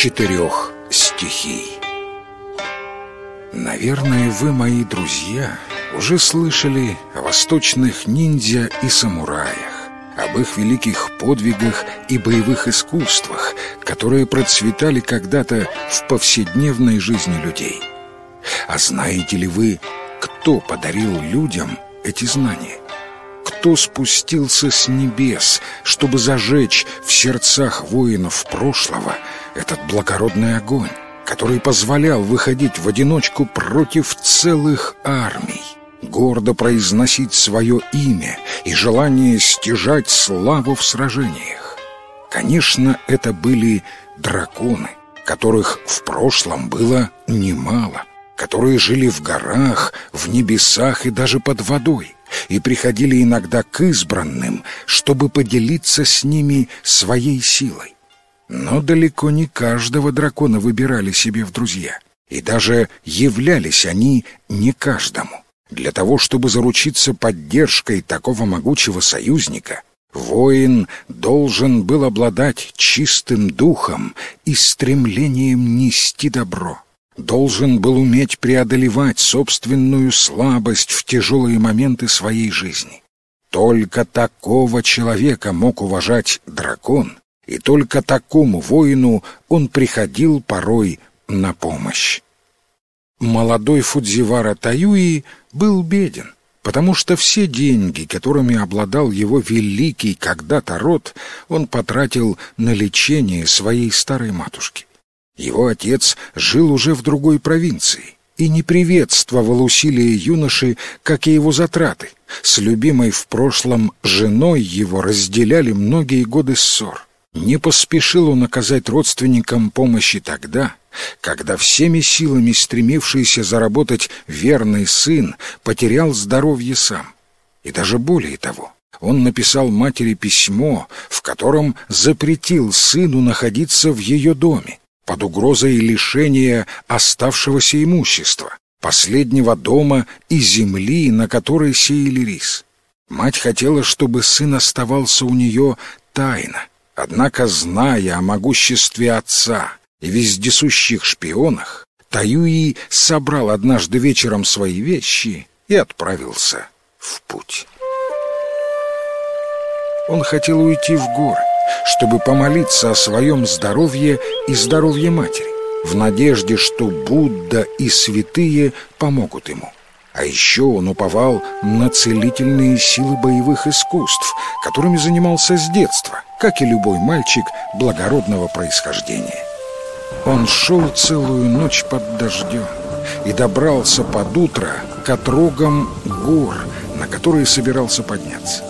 четырех стихий. Наверное, вы, мои друзья, уже слышали о восточных ниндзя и самураях, об их великих подвигах и боевых искусствах, которые процветали когда-то в повседневной жизни людей. А знаете ли вы, кто подарил людям эти знания? Кто спустился с небес, чтобы зажечь в сердцах воинов прошлого этот благородный огонь, который позволял выходить в одиночку против целых армий? гордо произносить свое имя и желание стяжать славу в сражениях. Конечно, это были драконы, которых в прошлом было немало, которые жили в горах, в небесах и даже под водой, и приходили иногда к избранным, чтобы поделиться с ними своей силой. Но далеко не каждого дракона выбирали себе в друзья, и даже являлись они не каждому. Для того, чтобы заручиться поддержкой такого могучего союзника, воин должен был обладать чистым духом и стремлением нести добро. Должен был уметь преодолевать собственную слабость в тяжелые моменты своей жизни. Только такого человека мог уважать дракон, и только такому воину он приходил порой на помощь. Молодой Фудзивара Таюи был беден, потому что все деньги, которыми обладал его великий когда-то род, он потратил на лечение своей старой матушки. Его отец жил уже в другой провинции и не приветствовал усилия юноши, как и его затраты. С любимой в прошлом женой его разделяли многие годы ссор. Не поспешил он оказать родственникам помощи тогда, когда всеми силами стремившийся заработать верный сын потерял здоровье сам. И даже более того, он написал матери письмо, в котором запретил сыну находиться в ее доме под угрозой лишения оставшегося имущества, последнего дома и земли, на которой сеяли рис. Мать хотела, чтобы сын оставался у нее тайно, однако, зная о могуществе отца и вездесущих шпионах, Таюи собрал однажды вечером свои вещи и отправился в путь. Он хотел уйти в горы, чтобы помолиться о своем здоровье и здоровье матери, в надежде, что Будда и святые помогут ему. А еще он уповал на целительные силы боевых искусств, которыми занимался с детства, как и любой мальчик благородного происхождения. Он шел целую ночь под дождем и добрался под утро к отрогам гор, на которые собирался подняться.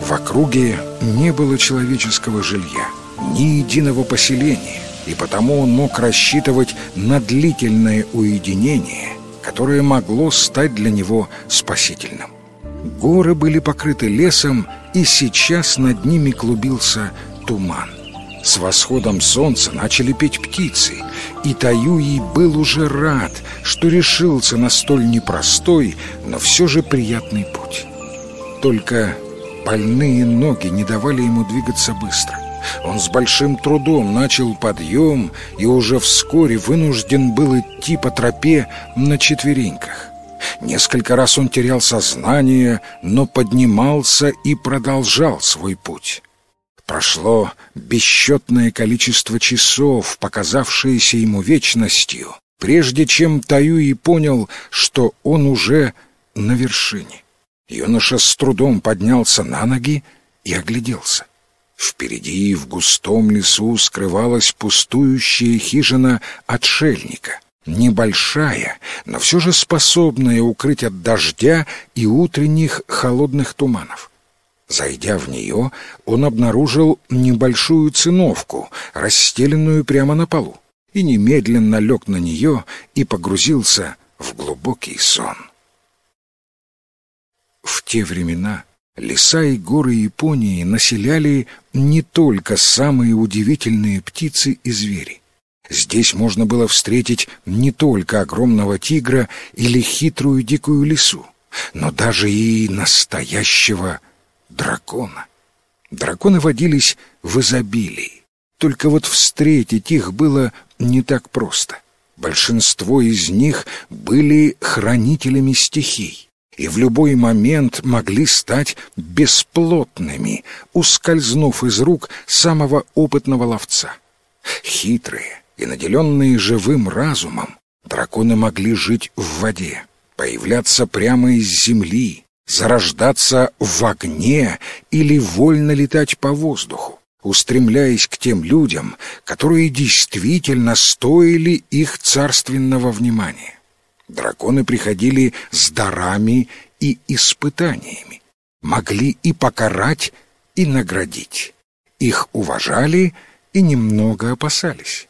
В округе не было человеческого жилья, ни единого поселения, и потому он мог рассчитывать на длительное уединение, которое могло стать для него спасительным. Горы были покрыты лесом, и сейчас над ними клубился туман. С восходом солнца начали петь птицы, и Таюи был уже рад, что решился на столь непростой, но все же приятный путь. Только больные ноги не давали ему двигаться быстро. Он с большим трудом начал подъем и уже вскоре вынужден был идти по тропе на четвереньках. Несколько раз он терял сознание, но поднимался и продолжал свой путь. Прошло бесчетное количество часов, показавшиеся ему вечностью, прежде чем Таюи понял, что он уже на вершине. Юноша с трудом поднялся на ноги и огляделся. Впереди в густом лесу скрывалась пустующая хижина отшельника, небольшая, но все же способная укрыть от дождя и утренних холодных туманов. Зайдя в нее, он обнаружил небольшую циновку, расстеленную прямо на полу, и немедленно лег на нее и погрузился в глубокий сон. В те времена леса и горы Японии населяли не только самые удивительные птицы и звери. Здесь можно было встретить не только огромного тигра или хитрую дикую лису, но даже и настоящего дракона. Драконы водились в изобилии. Только вот встретить их было не так просто. Большинство из них были хранителями стихий и в любой момент могли стать бесплотными, ускользнув из рук самого опытного ловца. Хитрые и наделенные живым разумом, драконы могли жить в воде, появляться прямо из земли, зарождаться в огне или вольно летать по воздуху, устремляясь к тем людям, которые действительно стоили их царственного внимания. Драконы приходили с дарами и испытаниями, могли и покарать, и наградить. Их уважали и немного опасались.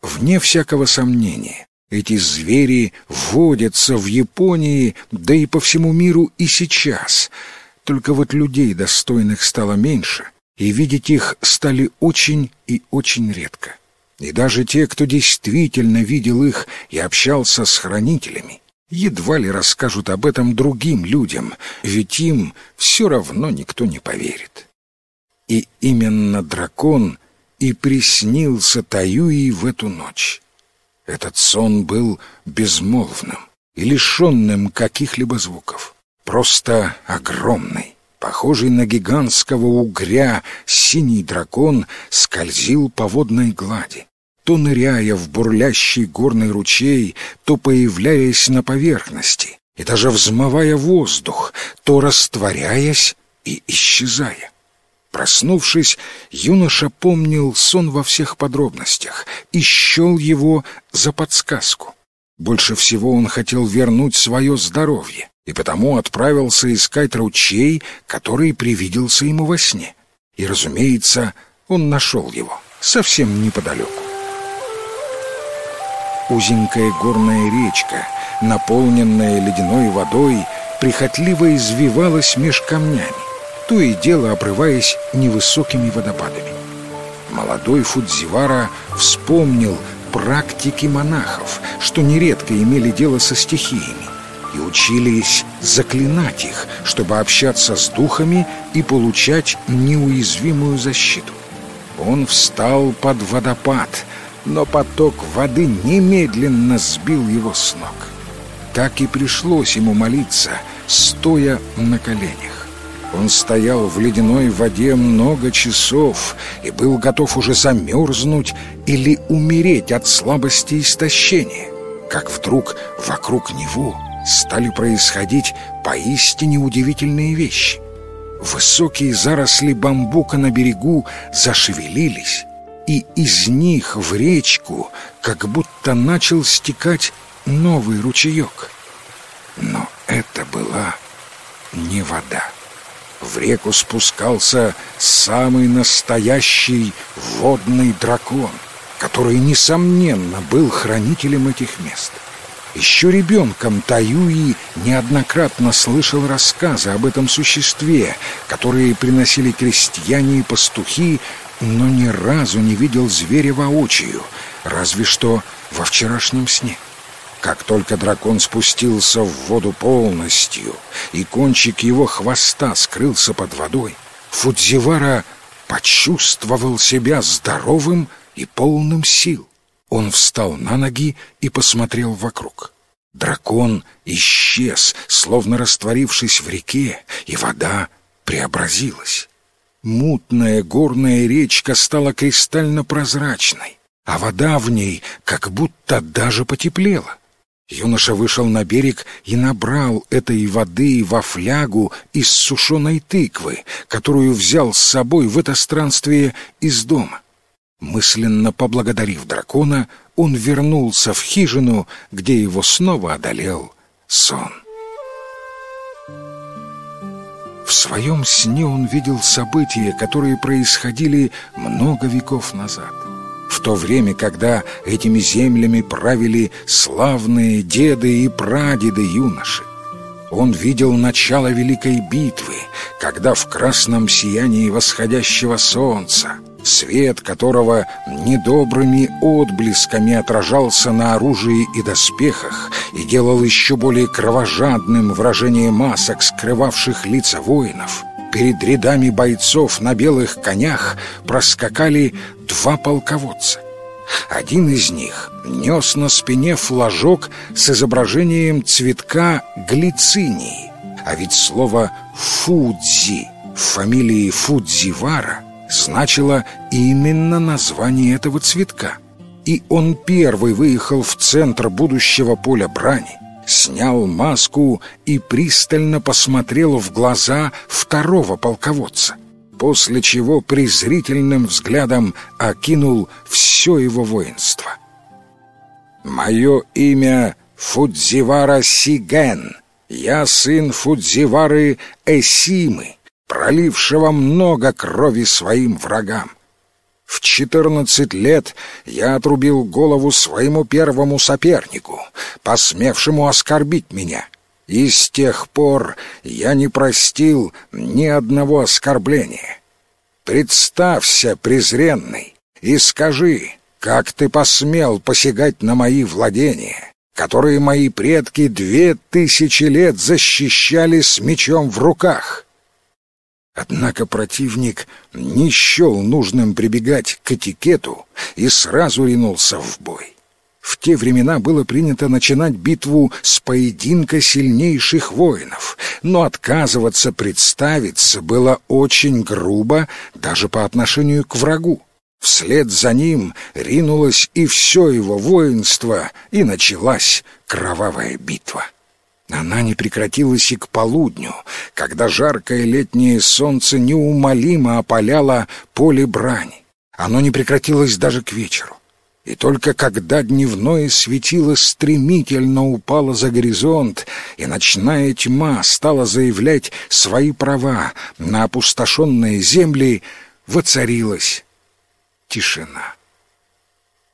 Вне всякого сомнения, эти звери водятся в Японии, да и по всему миру и сейчас. Только вот людей достойных стало меньше, и видеть их стали очень и очень редко. И даже те, кто действительно видел их и общался с хранителями, едва ли расскажут об этом другим людям, ведь им все равно никто не поверит. И именно дракон и приснился Таюи в эту ночь. Этот сон был безмолвным и лишенным каких-либо звуков, просто огромный. Похожий на гигантского угря, синий дракон скользил по водной глади, то ныряя в бурлящий горный ручей, то появляясь на поверхности, и даже взмывая воздух, то растворяясь и исчезая. Проснувшись, юноша помнил сон во всех подробностях и счел его за подсказку. Больше всего он хотел вернуть свое здоровье, и потому отправился искать ручей, который привиделся ему во сне. И, разумеется, он нашел его совсем неподалеку. Узенькая горная речка, наполненная ледяной водой, прихотливо извивалась меж камнями то и дело обрываясь невысокими водопадами. Молодой Фудзивара вспомнил практики монахов, что нередко имели дело со стихиями, и учились заклинать их, чтобы общаться с духами и получать неуязвимую защиту. Он встал под водопад, но поток воды немедленно сбил его с ног. Так и пришлось ему молиться, стоя на коленях. Он стоял в ледяной воде много часов и был готов уже замерзнуть или умереть от слабости и истощения, как вдруг вокруг него стали происходить поистине удивительные вещи. Высокие заросли бамбука на берегу зашевелились, и из них в речку как будто начал стекать новый ручеек. Но это была не вода в реку спускался самый настоящий водный дракон, который, несомненно, был хранителем этих мест. Еще ребенком Таюи неоднократно слышал рассказы об этом существе, которые приносили крестьяне и пастухи, но ни разу не видел зверя воочию, разве что во вчерашнем сне. Как только дракон спустился в воду полностью, и кончик его хвоста скрылся под водой, Фудзивара почувствовал себя здоровым и полным сил. Он встал на ноги и посмотрел вокруг. Дракон исчез, словно растворившись в реке, и вода преобразилась. Мутная горная речка стала кристально прозрачной, а вода в ней как будто даже потеплела. Юноша вышел на берег и набрал этой воды во флягу из сушеной тыквы, которую взял с собой в это странствие из дома. Мысленно поблагодарив дракона, он вернулся в хижину, где его снова одолел сон. В своем сне он видел события, которые происходили много веков назад в то время, когда этими землями правили славные деды и прадеды юноши. Он видел начало Великой битвы, когда в красном сиянии восходящего солнца, свет которого недобрыми отблесками отражался на оружии и доспехах и делал еще более кровожадным выражение масок, скрывавших лица воинов — перед рядами бойцов на белых конях проскакали два полководца. Один из них нес на спине флажок с изображением цветка глицинии, а ведь слово «фудзи» в фамилии Фудзивара значило именно название этого цветка. И он первый выехал в центр будущего поля брани, снял маску и пристально посмотрел в глаза второго полководца, после чего презрительным взглядом окинул все его воинство. «Мое имя Фудзивара Сиген. Я сын Фудзивары Эсимы, пролившего много крови своим врагам. В четырнадцать лет я отрубил голову своему первому сопернику, посмевшему оскорбить меня, и с тех пор я не простил ни одного оскорбления. Представься, презренный, и скажи, как ты посмел посягать на мои владения, которые мои предки две тысячи лет защищали с мечом в руках?» Однако противник не счел нужным прибегать к этикету и сразу ринулся в бой. В те времена было принято начинать битву с поединка сильнейших воинов, но отказываться представиться было очень грубо даже по отношению к врагу. Вслед за ним ринулось и все его воинство, и началась кровавая битва. Она не прекратилась и к полудню, когда жаркое летнее солнце неумолимо опаляло поле брани. Оно не прекратилось даже к вечеру. И только когда дневное светило стремительно упало за горизонт, и ночная тьма стала заявлять свои права на опустошенные земли, воцарилась тишина.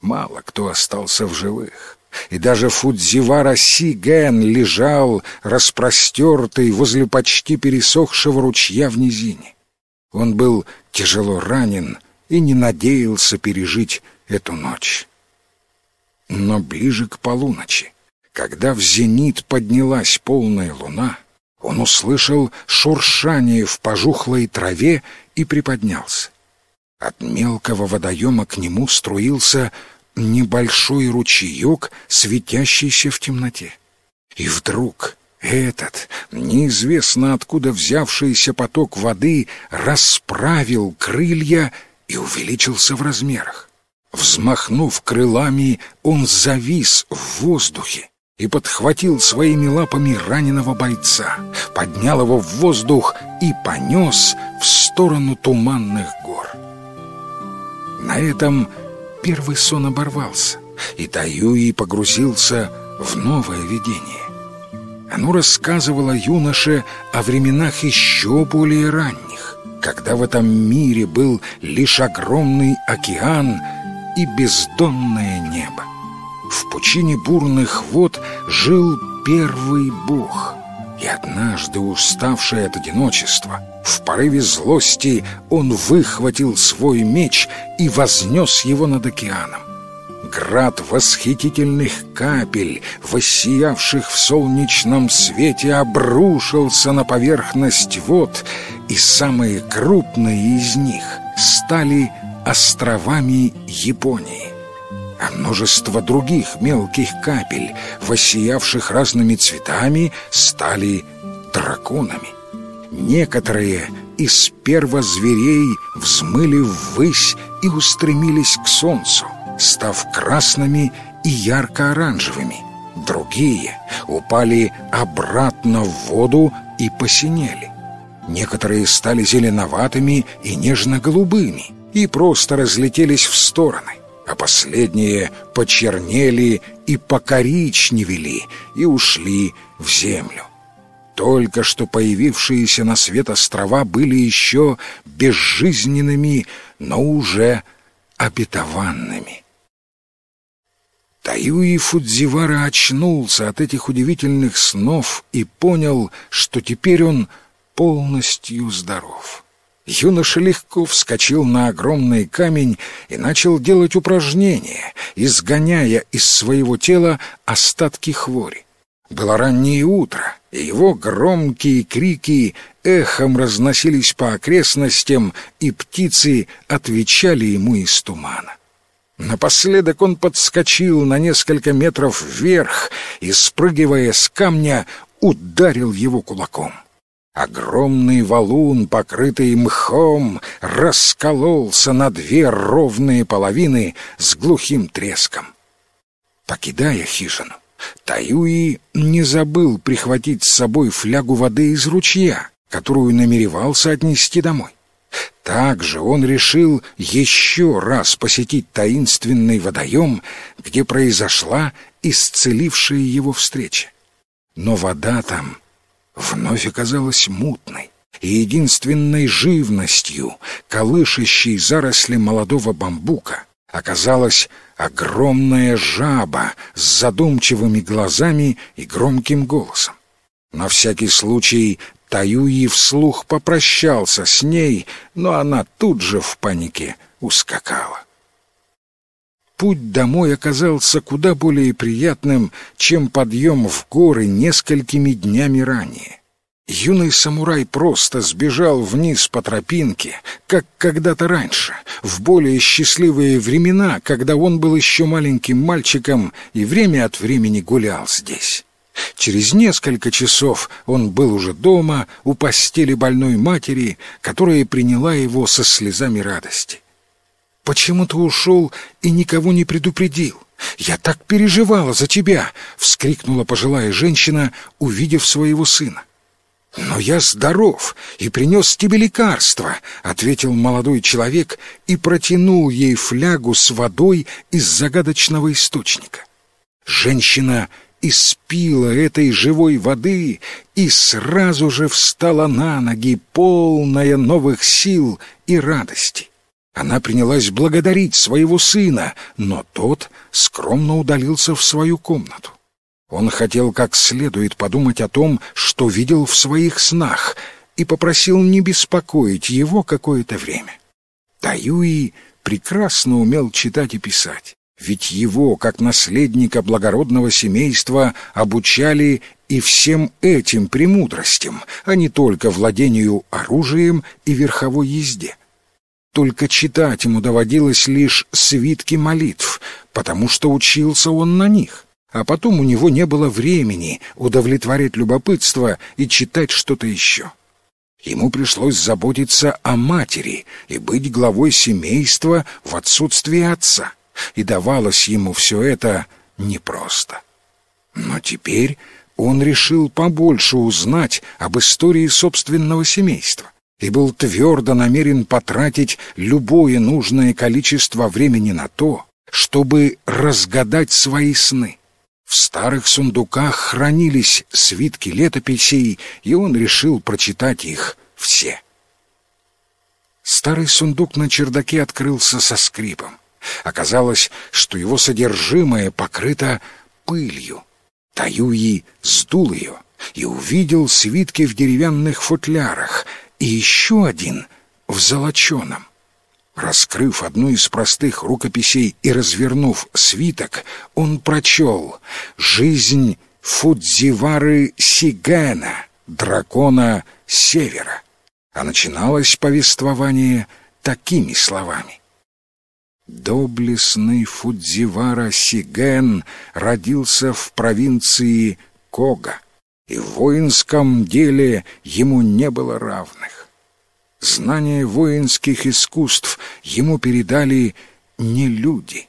Мало кто остался в живых и даже Фудзивара Сиген лежал распростертый возле почти пересохшего ручья в низине. Он был тяжело ранен и не надеялся пережить эту ночь. Но ближе к полуночи, когда в зенит поднялась полная луна, он услышал шуршание в пожухлой траве и приподнялся. От мелкого водоема к нему струился небольшой ручеек, светящийся в темноте. И вдруг этот, неизвестно откуда взявшийся поток воды, расправил крылья и увеличился в размерах. Взмахнув крылами, он завис в воздухе и подхватил своими лапами раненого бойца, поднял его в воздух и понес в сторону туманных гор. На этом первый сон оборвался, и Таюи погрузился в новое видение. Оно рассказывало юноше о временах еще более ранних, когда в этом мире был лишь огромный океан и бездонное небо. В пучине бурных вод жил первый бог — и однажды, уставший от одиночества, в порыве злости он выхватил свой меч и вознес его над океаном. Град восхитительных капель, воссиявших в солнечном свете, обрушился на поверхность вод, и самые крупные из них стали островами Японии а множество других мелких капель, воссиявших разными цветами, стали драконами. Некоторые из первозверей взмыли ввысь и устремились к солнцу, став красными и ярко-оранжевыми. Другие упали обратно в воду и посинели. Некоторые стали зеленоватыми и нежно-голубыми и просто разлетелись в стороны а последние почернели и покоричневели и ушли в землю. Только что появившиеся на свет острова были еще безжизненными, но уже обетованными. Таюи Фудзивара очнулся от этих удивительных снов и понял, что теперь он полностью здоров. Юноша легко вскочил на огромный камень и начал делать упражнения, изгоняя из своего тела остатки хвори. Было раннее утро, его громкие крики эхом разносились по окрестностям, и птицы отвечали ему из тумана. Напоследок он подскочил на несколько метров вверх и, спрыгивая с камня, ударил его кулаком. Огромный валун, покрытый мхом, раскололся на две ровные половины с глухим треском. Покидая хижину, Таюи не забыл прихватить с собой флягу воды из ручья, которую намеревался отнести домой. Также он решил еще раз посетить таинственный водоем, где произошла исцелившая его встреча. Но вода там вновь оказалась мутной, и единственной живностью, колышащей заросли молодого бамбука, оказалась огромная жаба с задумчивыми глазами и громким голосом. На всякий случай Таюи вслух попрощался с ней, но она тут же в панике ускакала. Путь домой оказался куда более приятным, чем подъем в горы несколькими днями ранее. Юный самурай просто сбежал вниз по тропинке, как когда-то раньше, в более счастливые времена, когда он был еще маленьким мальчиком и время от времени гулял здесь. Через несколько часов он был уже дома, у постели больной матери, которая приняла его со слезами радости. «Почему ты ушел и никого не предупредил? Я так переживала за тебя!» — вскрикнула пожилая женщина, увидев своего сына. «Но я здоров и принес тебе лекарство», — ответил молодой человек и протянул ей флягу с водой из загадочного источника. Женщина испила этой живой воды и сразу же встала на ноги, полная новых сил и радости. Она принялась благодарить своего сына, но тот скромно удалился в свою комнату. Он хотел как следует подумать о том, что видел в своих снах, и попросил не беспокоить его какое-то время. Таюи прекрасно умел читать и писать ведь его, как наследника благородного семейства, обучали и всем этим премудростям, а не только владению оружием и верховой езде. Только читать ему доводилось лишь свитки молитв, потому что учился он на них, а потом у него не было времени удовлетворять любопытство и читать что-то еще. Ему пришлось заботиться о матери и быть главой семейства в отсутствие отца и давалось ему все это непросто. Но теперь он решил побольше узнать об истории собственного семейства и был твердо намерен потратить любое нужное количество времени на то, чтобы разгадать свои сны. В старых сундуках хранились свитки летописей, и он решил прочитать их все. Старый сундук на чердаке открылся со скрипом. Оказалось, что его содержимое покрыто пылью. Таюи сдул ее и увидел свитки в деревянных футлярах и еще один в золоченом. Раскрыв одну из простых рукописей и развернув свиток, он прочел «Жизнь Фудзивары Сигена, дракона Севера». А начиналось повествование такими словами. Доблестный Фудзивара Сиген родился в провинции Кога, и в воинском деле ему не было равных. Знания воинских искусств ему передали не люди,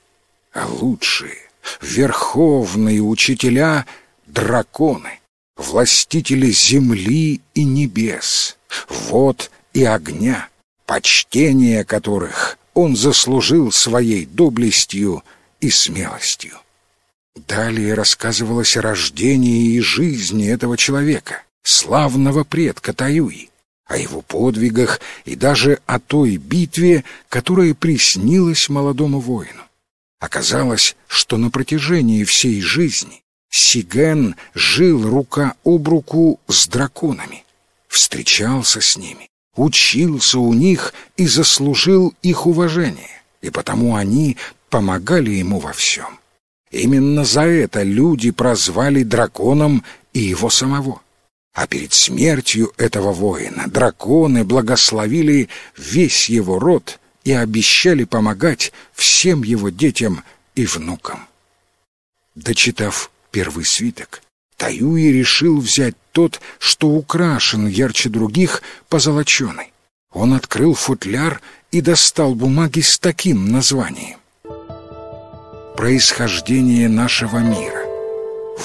а лучшие, верховные учителя — драконы, властители земли и небес, вод и огня, почтение которых он заслужил своей доблестью и смелостью. Далее рассказывалось о рождении и жизни этого человека, славного предка Таюи, о его подвигах и даже о той битве, которая приснилась молодому воину. Оказалось, что на протяжении всей жизни Сиген жил рука об руку с драконами, встречался с ними, учился у них и заслужил их уважение, и потому они помогали ему во всем. Именно за это люди прозвали драконом и его самого. А перед смертью этого воина драконы благословили весь его род и обещали помогать всем его детям и внукам. Дочитав первый свиток, Таюи решил взять тот, что украшен ярче других, позолоченный. Он открыл футляр и достал бумаги с таким названием. «Происхождение нашего мира».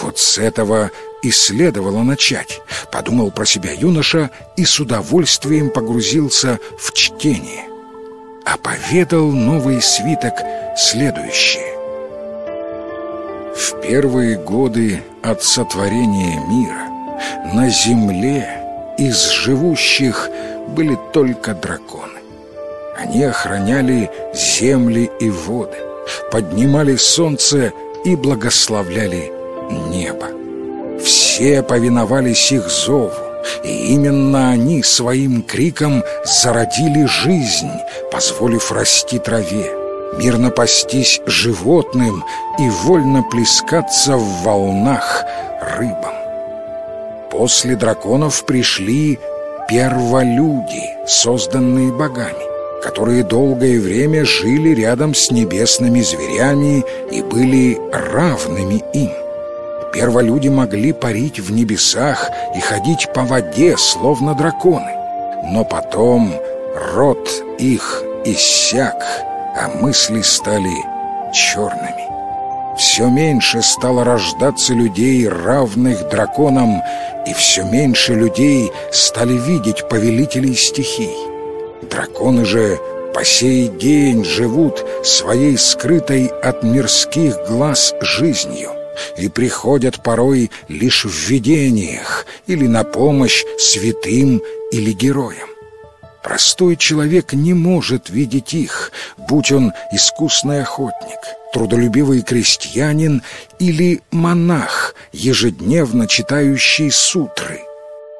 Вот с этого и следовало начать, подумал про себя юноша и с удовольствием погрузился в чтение. А поведал новый свиток следующее. В первые годы от сотворения мира на земле из живущих были только драконы. Они охраняли земли и воды, поднимали солнце и благословляли небо. Все повиновались их зову, и именно они своим криком зародили жизнь, позволив расти траве, мирно пастись животным и вольно плескаться в волнах рыбам. После драконов пришли перволюди, созданные богами, которые долгое время жили рядом с небесными зверями и были равными им. Перволюди могли парить в небесах и ходить по воде, словно драконы. Но потом род их иссяк, а мысли стали черными. Все меньше стало рождаться людей, равных драконам, и все меньше людей стали видеть повелителей стихий. Драконы же по сей день живут своей скрытой от мирских глаз жизнью и приходят порой лишь в видениях или на помощь святым или героям. Простой человек не может видеть их, будь он искусный охотник, трудолюбивый крестьянин или монах, ежедневно читающий сутры.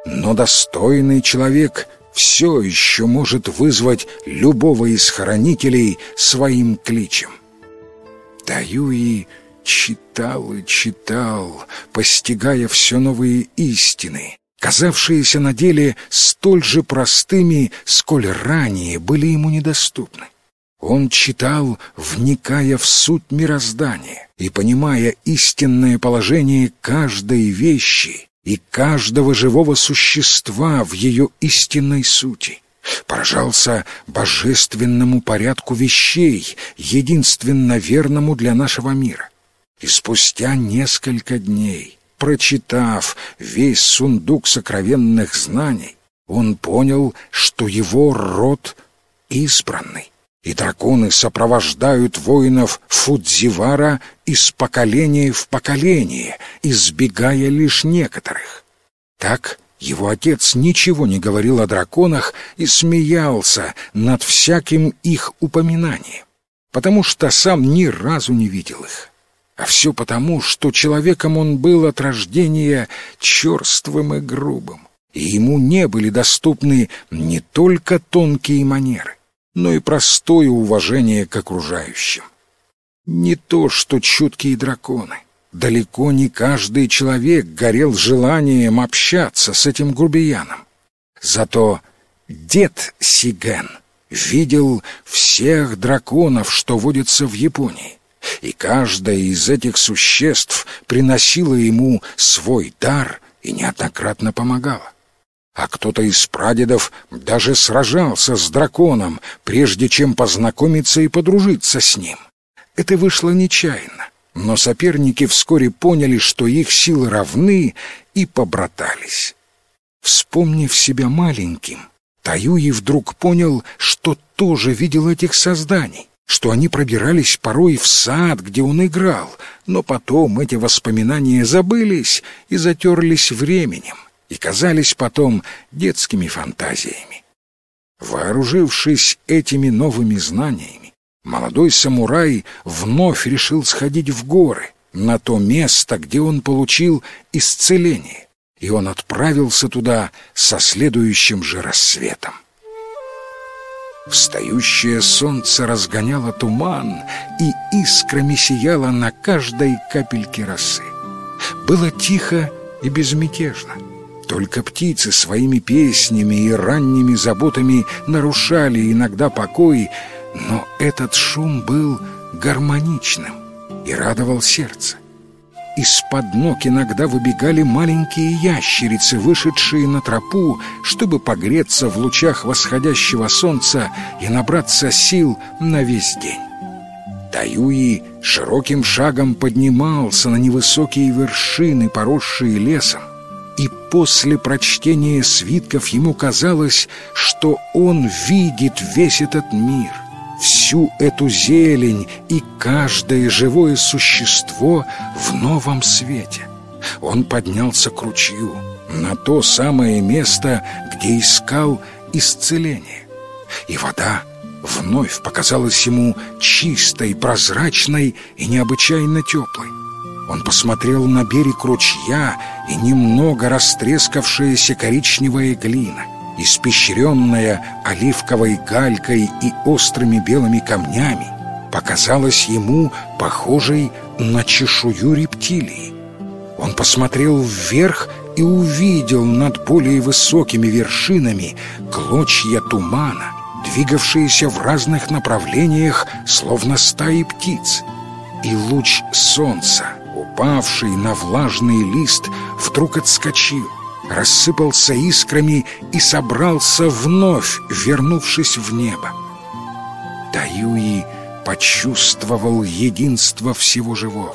Но достойный человек все еще может вызвать любого из хранителей своим кличем. Таюи читал и читал, постигая все новые истины, казавшиеся на деле столь же простыми, сколь ранее были ему недоступны. Он читал, вникая в суть мироздания и понимая истинное положение каждой вещи и каждого живого существа в ее истинной сути поражался божественному порядку вещей, единственно верному для нашего мира. И спустя несколько дней, прочитав весь сундук сокровенных знаний, он понял, что его род избранный, и драконы сопровождают воинов Фудзивара из поколения в поколение, избегая лишь некоторых. Так его отец ничего не говорил о драконах и смеялся над всяким их упоминанием, потому что сам ни разу не видел их. А все потому, что человеком он был от рождения черствым и грубым, и ему не были доступны не только тонкие манеры, но и простое уважение к окружающим. Не то, что чуткие драконы. Далеко не каждый человек горел желанием общаться с этим грубияном. Зато дед Сиген видел всех драконов, что водятся в Японии и каждое из этих существ приносило ему свой дар и неоднократно помогало. А кто-то из прадедов даже сражался с драконом, прежде чем познакомиться и подружиться с ним. Это вышло нечаянно, но соперники вскоре поняли, что их силы равны, и побратались. Вспомнив себя маленьким, Таюи вдруг понял, что тоже видел этих созданий что они пробирались порой в сад, где он играл, но потом эти воспоминания забылись и затерлись временем и казались потом детскими фантазиями. Вооружившись этими новыми знаниями, молодой самурай вновь решил сходить в горы, на то место, где он получил исцеление, и он отправился туда со следующим же рассветом. Встающее солнце разгоняло туман и искрами сияло на каждой капельке росы. Было тихо и безмятежно. Только птицы своими песнями и ранними заботами нарушали иногда покой, но этот шум был гармоничным и радовал сердце. Из-под ног иногда выбегали маленькие ящерицы, вышедшие на тропу, чтобы погреться в лучах восходящего солнца и набраться сил на весь день. Таюи широким шагом поднимался на невысокие вершины, поросшие лесом, и после прочтения свитков ему казалось, что он видит весь этот мир — всю эту зелень и каждое живое существо в новом свете. Он поднялся к ручью, на то самое место, где искал исцеление. И вода вновь показалась ему чистой, прозрачной и необычайно теплой. Он посмотрел на берег ручья и немного растрескавшаяся коричневая глина — испещренная оливковой галькой и острыми белыми камнями, показалась ему похожей на чешую рептилии. Он посмотрел вверх и увидел над более высокими вершинами клочья тумана, двигавшиеся в разных направлениях, словно стаи птиц. И луч солнца, упавший на влажный лист, вдруг отскочил — рассыпался искрами и собрался вновь, вернувшись в небо. Таюи почувствовал единство всего живого.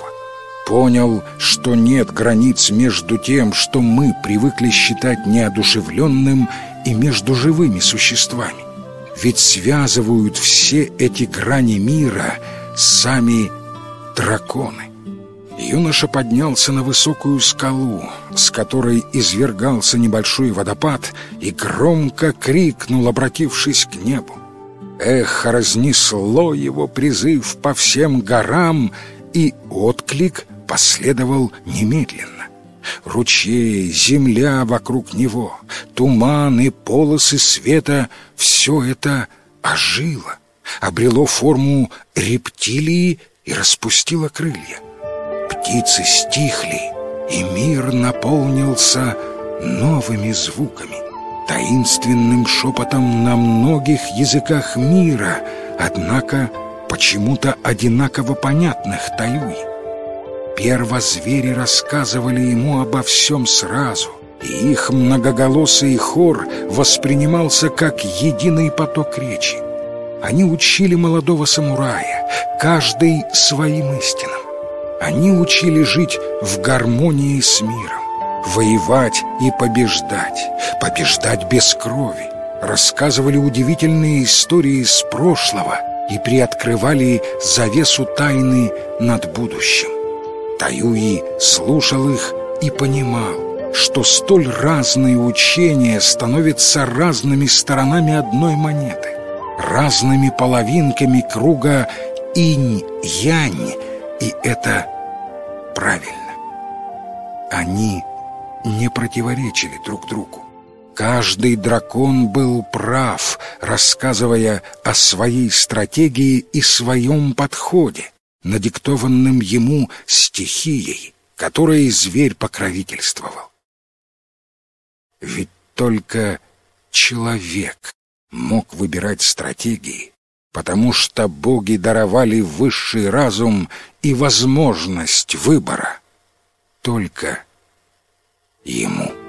Понял, что нет границ между тем, что мы привыкли считать неодушевленным, и между живыми существами. Ведь связывают все эти грани мира сами драконы. Юноша поднялся на высокую скалу, с которой извергался небольшой водопад, и громко крикнул, обратившись к небу. Эхо разнесло его призыв по всем горам, и отклик последовал немедленно. Ручей, земля вокруг него, туман и полосы света — все это ожило, обрело форму рептилии и распустило крылья птицы стихли, и мир наполнился новыми звуками, таинственным шепотом на многих языках мира, однако почему-то одинаково понятных Таюи. Первозвери рассказывали ему обо всем сразу, и их многоголосый хор воспринимался как единый поток речи. Они учили молодого самурая, каждый своим истинам. Они учили жить в гармонии с миром, воевать и побеждать, побеждать без крови, рассказывали удивительные истории из прошлого и приоткрывали завесу тайны над будущим. Таюи слушал их и понимал, что столь разные учения становятся разными сторонами одной монеты, разными половинками круга инь-янь, и это правильно. Они не противоречили друг другу. Каждый дракон был прав, рассказывая о своей стратегии и своем подходе, надиктованном ему стихией, которой зверь покровительствовал. Ведь только человек мог выбирать стратегии, потому что боги даровали высший разум и возможность выбора только ему.